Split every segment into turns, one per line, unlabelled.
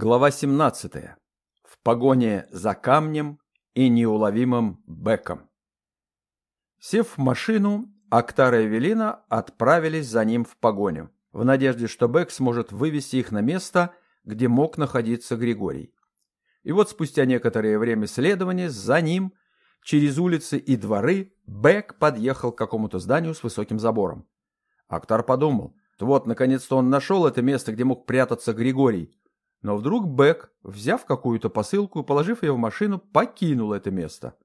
Глава 17. В погоне за камнем и неуловимым Беком. Сев в машину, Актар и Эвелина отправились за ним в погоню, в надежде, что Бек сможет вывести их на место, где мог находиться Григорий. И вот спустя некоторое время следования за ним, через улицы и дворы, Бек подъехал к какому-то зданию с высоким забором. Актар подумал, вот, наконец-то он нашел это место, где мог прятаться Григорий, но вдруг Бек, взяв какую-то посылку и положив ее в машину, покинул это место.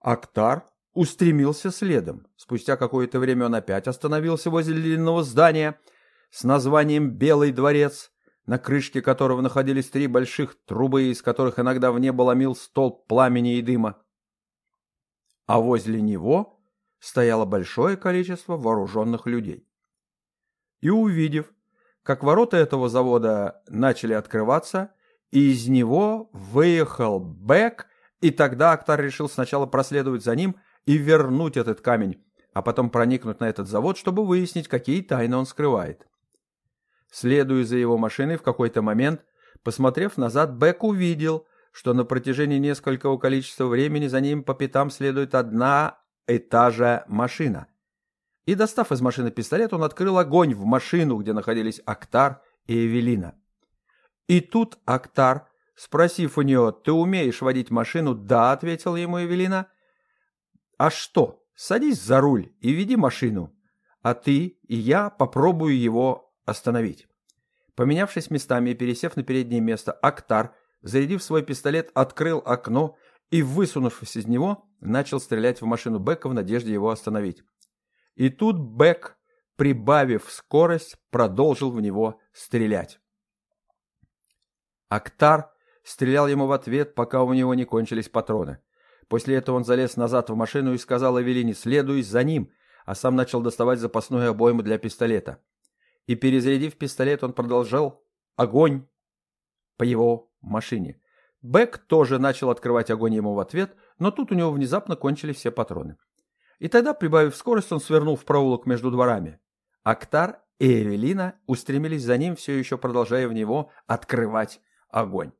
Актар устремился следом. Спустя какое-то время он опять остановился возле длинного здания с названием «Белый дворец», на крышке которого находились три больших трубы, из которых иногда в небо ломил столб пламени и дыма. А возле него стояло большое количество вооруженных людей. И увидев, как ворота этого завода начали открываться, и из него выехал Бэк, и тогда Актар решил сначала проследовать за ним и вернуть этот камень, а потом проникнуть на этот завод, чтобы выяснить, какие тайны он скрывает. Следуя за его машиной в какой-то момент, посмотрев назад, Бэк увидел, что на протяжении несколького количества времени за ним по пятам следует одна и та же машина – и, достав из машины пистолет, он открыл огонь в машину, где находились Актар и Эвелина. И тут Актар, спросив у нее, «Ты умеешь водить машину?» «Да», — ответила ему Эвелина. «А что? Садись за руль и веди машину, а ты и я попробую его остановить». Поменявшись местами и пересев на переднее место, Актар, зарядив свой пистолет, открыл окно и, высунувшись из него, начал стрелять в машину Бека в надежде его остановить. И тут Бэк, прибавив скорость, продолжил в него стрелять. Актар стрелял ему в ответ, пока у него не кончились патроны. После этого он залез назад в машину и сказал Эвелине «следуй за ним», а сам начал доставать запасную обойму для пистолета. И перезарядив пистолет, он продолжал огонь по его машине. Бэк тоже начал открывать огонь ему в ответ, но тут у него внезапно кончились все патроны. И тогда, прибавив скорость, он свернул в проулок между дворами. Актар и Эвелина устремились за ним, все еще продолжая в него открывать огонь.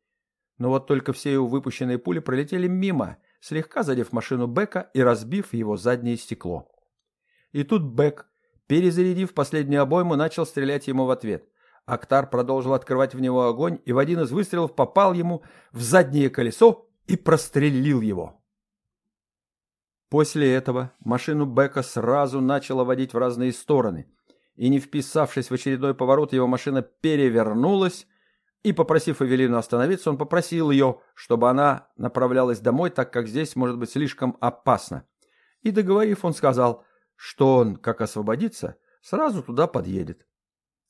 Но вот только все его выпущенные пули пролетели мимо, слегка задев машину Бека и разбив его заднее стекло. И тут Бек, перезарядив последнюю обойму, начал стрелять ему в ответ. Актар продолжил открывать в него огонь и в один из выстрелов попал ему в заднее колесо и прострелил его. После этого машину Бека сразу начала водить в разные стороны, и не вписавшись в очередной поворот, его машина перевернулась, и, попросив Эвелину остановиться, он попросил ее, чтобы она направлялась домой, так как здесь может быть слишком опасно. И, договорив, он сказал, что он, как освободится, сразу туда подъедет.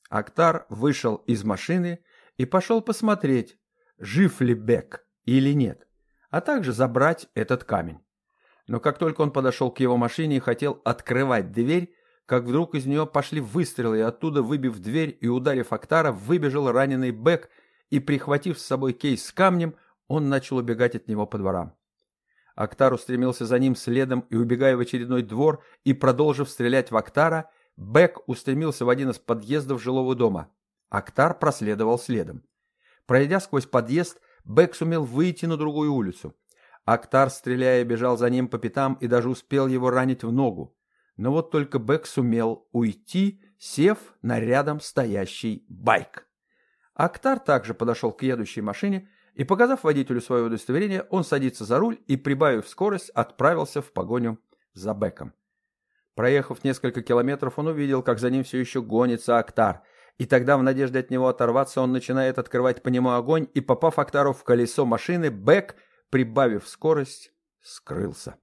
Актар вышел из машины и пошел посмотреть, жив ли Бек или нет, а также забрать этот камень. Но как только он подошел к его машине и хотел открывать дверь, как вдруг из нее пошли выстрелы, и оттуда, выбив дверь и ударив Актара, выбежал раненый Бэк, и, прихватив с собой кейс с камнем, он начал убегать от него по дворам. Актар устремился за ним следом и, убегая в очередной двор и продолжив стрелять в Актара, Бэк устремился в один из подъездов жилого дома. Актар проследовал следом. Пройдя сквозь подъезд, Бэк сумел выйти на другую улицу. Актар, стреляя, бежал за ним по пятам и даже успел его ранить в ногу. Но вот только Бэк сумел уйти, сев на рядом стоящий байк. Актар также подошел к едущей машине и, показав водителю свое удостоверение, он садится за руль и, прибавив скорость, отправился в погоню за Бэком. Проехав несколько километров, он увидел, как за ним все еще гонится Актар, и тогда в надежде от него оторваться он начинает открывать по нему огонь, и, попав Актару в колесо машины, Бэк прибавив скорость, скрылся.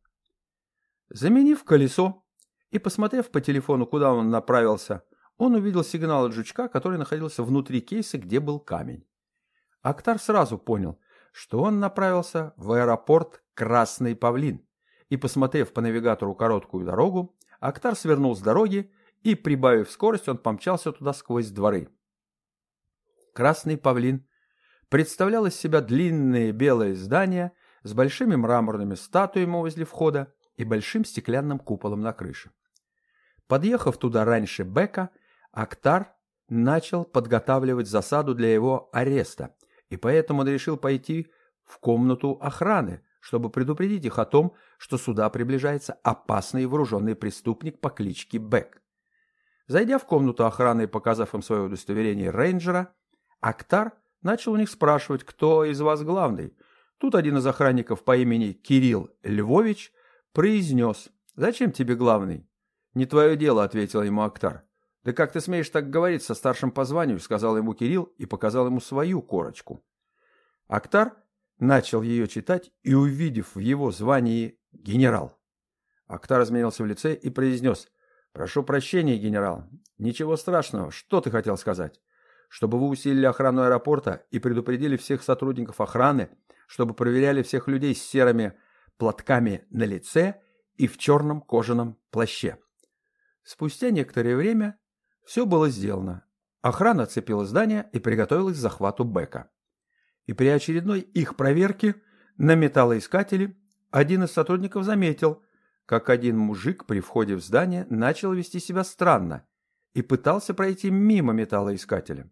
Заменив колесо и посмотрев по телефону, куда он направился, он увидел сигнал от жучка, который находился внутри кейса, где был камень. Актар сразу понял, что он направился в аэропорт Красный Павлин, и, посмотрев по навигатору короткую дорогу, Актар свернул с дороги и, прибавив скорость, он помчался туда сквозь дворы. Красный Павлин представлял из себя длинное белое здание с большими мраморными статуями возле входа и большим стеклянным куполом на крыше. Подъехав туда раньше Бека, Актар начал подготавливать засаду для его ареста, и поэтому он решил пойти в комнату охраны, чтобы предупредить их о том, что сюда приближается опасный вооруженный преступник по кличке Бек. Зайдя в комнату охраны и показав им свое удостоверение рейнджера, Актар начал у них спрашивать, кто из вас главный. Тут один из охранников по имени Кирилл Львович произнес «Зачем тебе главный?» «Не твое дело», — ответил ему Актар. «Да как ты смеешь так говорить со старшим по званию?» — сказал ему Кирилл и показал ему свою корочку. Актар начал ее читать и, увидев в его звании «генерал», Актар изменился в лице и произнес «Прошу прощения, генерал. Ничего страшного. Что ты хотел сказать?» «Чтобы вы усилили охрану аэропорта и предупредили всех сотрудников охраны, чтобы проверяли всех людей с серыми платками на лице и в черном кожаном плаще». Спустя некоторое время все было сделано. Охрана оцепила здание и приготовилась к захвату Бека. И при очередной их проверке на металлоискателе один из сотрудников заметил, как один мужик при входе в здание начал вести себя странно и пытался пройти мимо металлоискателя.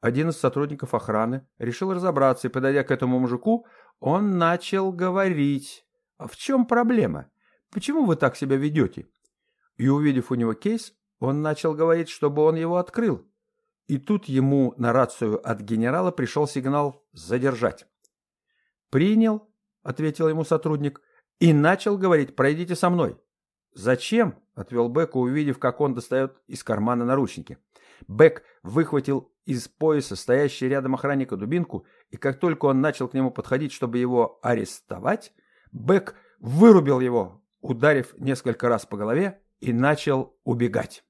Один из сотрудников охраны решил разобраться, и, подойдя к этому мужику, он начал говорить. «А в чем проблема? Почему вы так себя ведете?» И, увидев у него кейс, он начал говорить, чтобы он его открыл. И тут ему на рацию от генерала пришел сигнал «задержать». «Принял», — ответил ему сотрудник, и начал говорить «пройдите со мной». «Зачем?» — отвел Бека, увидев, как он достает из кармана наручники. Бек выхватил из пояса стоящий рядом охранника дубинку, и как только он начал к нему подходить, чтобы его арестовать, Бек вырубил его, ударив несколько раз по голове, и начал убегать.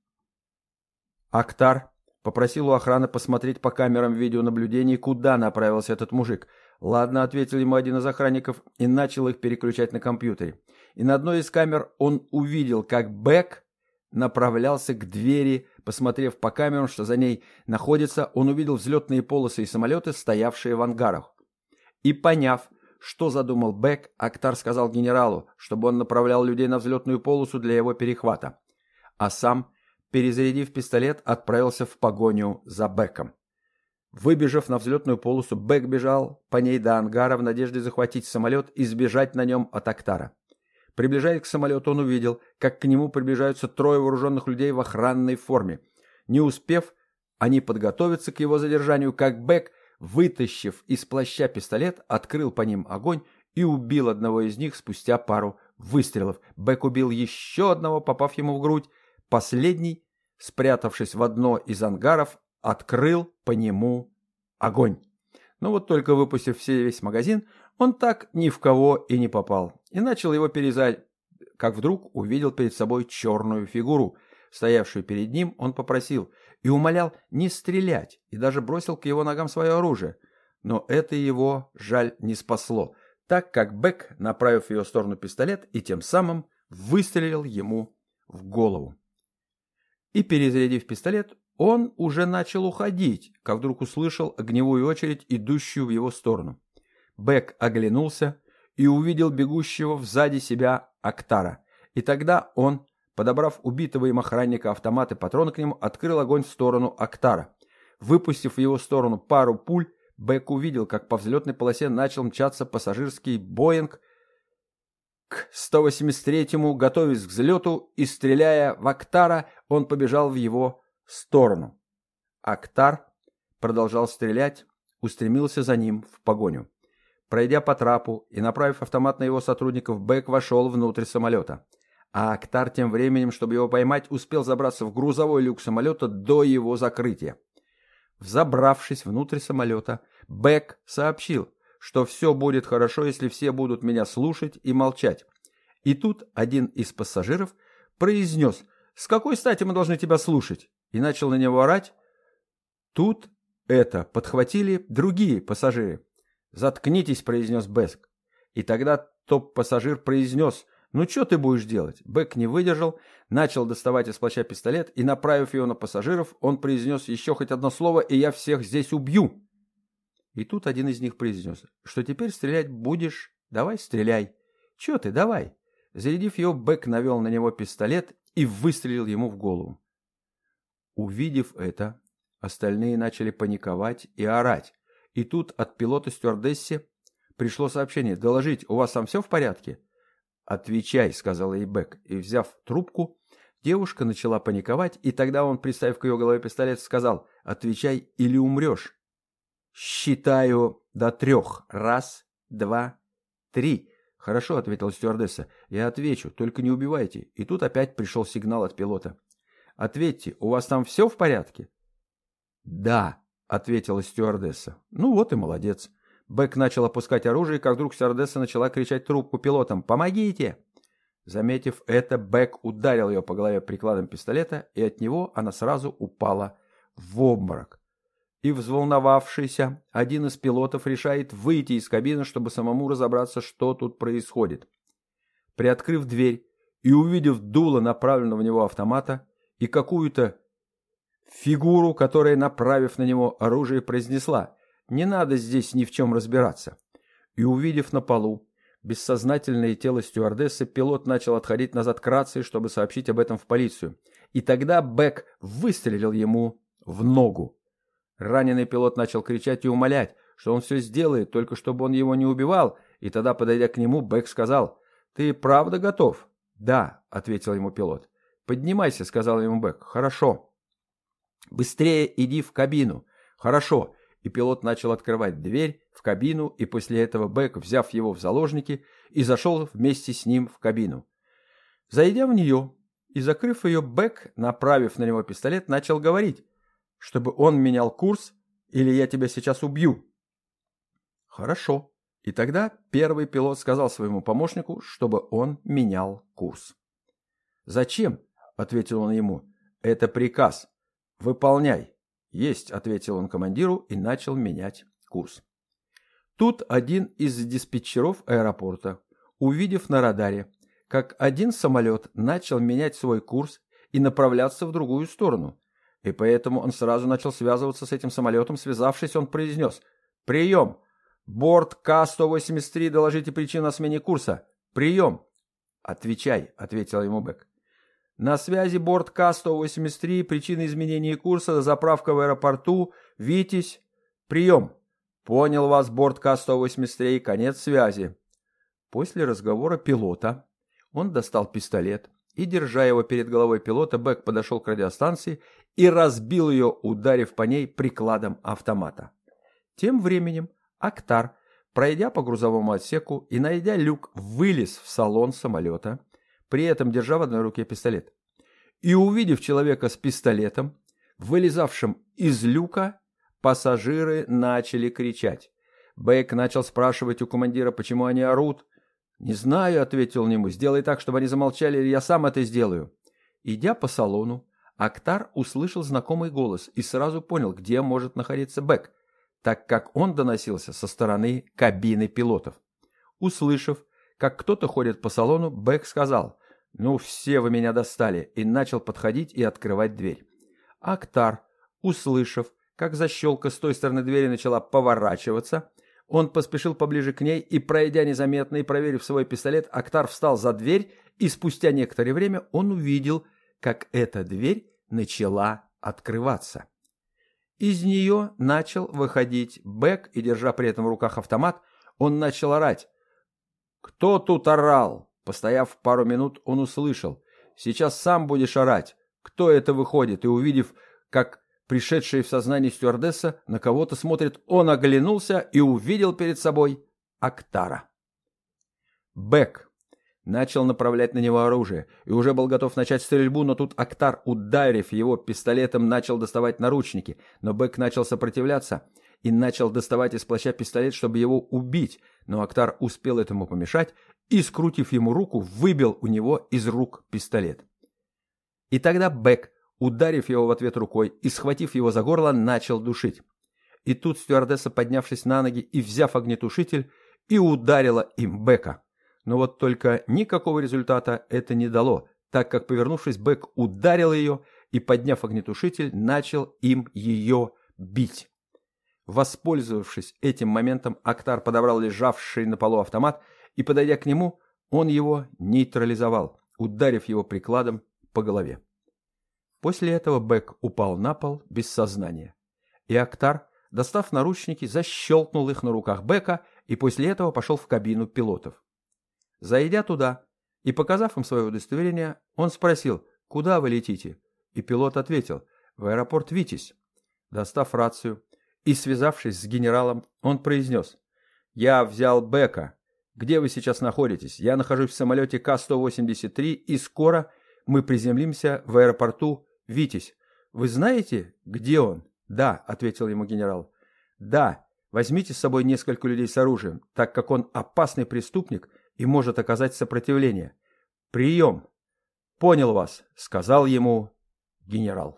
Актар попросил у охраны посмотреть по камерам видеонаблюдения, куда направился этот мужик. «Ладно», — ответил ему один из охранников и начал их переключать на компьютере. И на одной из камер он увидел, как Бэк направлялся к двери, посмотрев по камерам, что за ней находится, он увидел взлетные полосы и самолеты, стоявшие в ангарах. И поняв, что задумал Бек, Актар сказал генералу, чтобы он направлял людей на взлетную полосу для его перехвата. А сам, перезарядив пистолет, отправился в погоню за Беком. Выбежав на взлетную полосу, Бек бежал по ней до ангара в надежде захватить самолет и сбежать на нем от Актара. Приближаясь к самолету, он увидел, как к нему приближаются трое вооруженных людей в охранной форме. Не успев они подготовиться к его задержанию, как Бек вытащив из плаща пистолет, открыл по ним огонь и убил одного из них спустя пару выстрелов. Бэк убил еще одного, попав ему в грудь. Последний, спрятавшись в одно из ангаров, открыл по нему огонь. Но вот только выпустив все весь магазин, он так ни в кого и не попал. И начал его перезать, как вдруг увидел перед собой черную фигуру. Стоявшую перед ним, он попросил – и умолял не стрелять, и даже бросил к его ногам свое оружие. Но это его, жаль, не спасло, так как Бек, направив в ее сторону пистолет, и тем самым выстрелил ему в голову. И перезарядив пистолет, он уже начал уходить, как вдруг услышал огневую очередь, идущую в его сторону. Бек оглянулся и увидел бегущего сзади себя Актара. И тогда он Подобрав убитого им охранника автомат и патрон к нему, открыл огонь в сторону Актара. Выпустив в его сторону пару пуль, Бэк увидел, как по взлетной полосе начал мчаться пассажирский «Боинг» к 183-му, готовясь к взлету, и, стреляя в Актара, он побежал в его сторону. Актар продолжал стрелять, устремился за ним в погоню. Пройдя по трапу и направив автомат на его сотрудников, Бэк вошел внутрь самолета а Актар тем временем, чтобы его поймать, успел забраться в грузовой люк самолета до его закрытия. Взобравшись внутрь самолета, Бек сообщил, что все будет хорошо, если все будут меня слушать и молчать. И тут один из пассажиров произнес «С какой стати мы должны тебя слушать?» и начал на него орать. Тут это подхватили другие пассажиры. «Заткнитесь», — произнес Беск. И тогда топ-пассажир произнес — «Ну что ты будешь делать?» Бэк не выдержал, начал доставать из плаща пистолет и, направив его на пассажиров, он произнес еще хоть одно слово, и я всех здесь убью. И тут один из них произнес, что теперь стрелять будешь, давай стреляй. Че ты, давай. Зарядив его, Бэк навел на него пистолет и выстрелил ему в голову. Увидев это, Остальные начали паниковать и орать. И тут от пилота стюардессе пришло сообщение «Доложить, у вас там все в порядке?» «Отвечай», — сказала ей Бек, и, взяв трубку, девушка начала паниковать, и тогда он, приставив к ее голове пистолет, сказал «Отвечай или умрешь». «Считаю до трех. Раз, два, три». «Хорошо», — ответила стюардесса, — «я отвечу, только не убивайте». И тут опять пришел сигнал от пилота. «Ответьте, у вас там все в порядке?» «Да», — ответила стюардесса. «Ну вот и молодец». Бэк начал опускать оружие, как вдруг стюардесса начала кричать трубку пилотам «Помогите!». Заметив это, Бэк ударил ее по голове прикладом пистолета, и от него она сразу упала в обморок. И взволновавшийся, один из пилотов решает выйти из кабины, чтобы самому разобраться, что тут происходит. Приоткрыв дверь и увидев дуло направленного в него автомата и какую-то фигуру, которая, направив на него оружие, произнесла «Не надо здесь ни в чем разбираться». И увидев на полу бессознательное тело стюардессы, пилот начал отходить назад к рации, чтобы сообщить об этом в полицию. И тогда Бек выстрелил ему в ногу. Раненый пилот начал кричать и умолять, что он все сделает, только чтобы он его не убивал, и тогда, подойдя к нему, Бек сказал «Ты правда готов?» «Да», — ответил ему пилот. «Поднимайся», — сказал ему Бек. «Хорошо». «Быстрее иди в кабину!» «Хорошо!» И пилот начал открывать дверь в кабину, и после этого Бэк, взяв его в заложники, и зашел вместе с ним в кабину. Зайдя в нее и закрыв ее, Бэк, направив на него пистолет, начал говорить, чтобы он менял курс, или я тебя сейчас убью. Хорошо. И тогда первый пилот сказал своему помощнику, чтобы он менял курс. «Зачем?» — ответил он ему. «Это приказ. «Выполняй!» «Есть», — ответил он командиру и начал менять курс. Тут один из диспетчеров аэропорта, увидев на радаре, как один самолет начал менять свой курс и направляться в другую сторону, и поэтому он сразу начал связываться с этим самолетом, связавшись, он произнес «Прием! Борт К-183, доложите причину о смене курса! Прием!» «Отвечай», — ответил ему Бек. На связи борт К-183, причина изменения курса, заправка в аэропорту, Витязь, прием. Понял вас, борт К-183, конец связи. После разговора пилота он достал пистолет и, держа его перед головой пилота, Бэк подошел к радиостанции и разбил ее, ударив по ней прикладом автомата. Тем временем Актар, пройдя по грузовому отсеку и найдя люк, вылез в салон самолета при этом держа в одной руке пистолет. И увидев человека с пистолетом, вылезавшим из люка, пассажиры начали кричать. Бэк начал спрашивать у командира, почему они орут. «Не знаю», — ответил ему, — «сделай так, чтобы они замолчали, или я сам это сделаю». Идя по салону, Актар услышал знакомый голос и сразу понял, где может находиться Бэк, так как он доносился со стороны кабины пилотов. Услышав, как кто-то ходит по салону, Бэк сказал «Ну, все вы меня достали» и начал подходить и открывать дверь. Актар, услышав, как защелка с той стороны двери начала поворачиваться, он поспешил поближе к ней и, пройдя незаметно и проверив свой пистолет, Актар встал за дверь, и спустя некоторое время он увидел, как эта дверь начала открываться. Из нее начал выходить Бэк, и, держа при этом в руках автомат, он начал орать. «Кто тут орал?» Постояв пару минут, он услышал. «Сейчас сам будешь орать. Кто это выходит?» И увидев, как пришедшая в сознание стюардесса на кого-то смотрит, он оглянулся и увидел перед собой Актара. Бэк начал направлять на него оружие и уже был готов начать стрельбу, но тут Актар, ударив его пистолетом, начал доставать наручники, но Бэк начал сопротивляться и начал доставать из плаща пистолет, чтобы его убить, но Актар успел этому помешать и, скрутив ему руку, выбил у него из рук пистолет. И тогда Бэк, ударив его в ответ рукой и схватив его за горло, начал душить. И тут стюардесса, поднявшись на ноги и взяв огнетушитель, и ударила им Бека. Но вот только никакого результата это не дало, так как, повернувшись, Бэк ударил ее и, подняв огнетушитель, начал им ее бить. Воспользовавшись этим моментом, Актар подобрал лежавший на полу автомат и, подойдя к нему, он его нейтрализовал, ударив его прикладом по голове. После этого Бек упал на пол без сознания. И Актар, достав наручники, защелкнул их на руках Бека и после этого пошел в кабину пилотов. Зайдя туда и показав им свое удостоверение, он спросил, куда вы летите? И пилот ответил, в аэропорт Витязь. Достав рацию и связавшись с генералом, он произнес, я взял Бека. Где вы сейчас находитесь? Я нахожусь в самолете К-183 и скоро мы приземлимся в аэропорту Витязь. Вы знаете, где он? Да, ответил ему генерал. Да, возьмите с собой несколько людей с оружием, так как он опасный преступник и может оказать сопротивление. Прием. Понял вас, сказал ему генерал.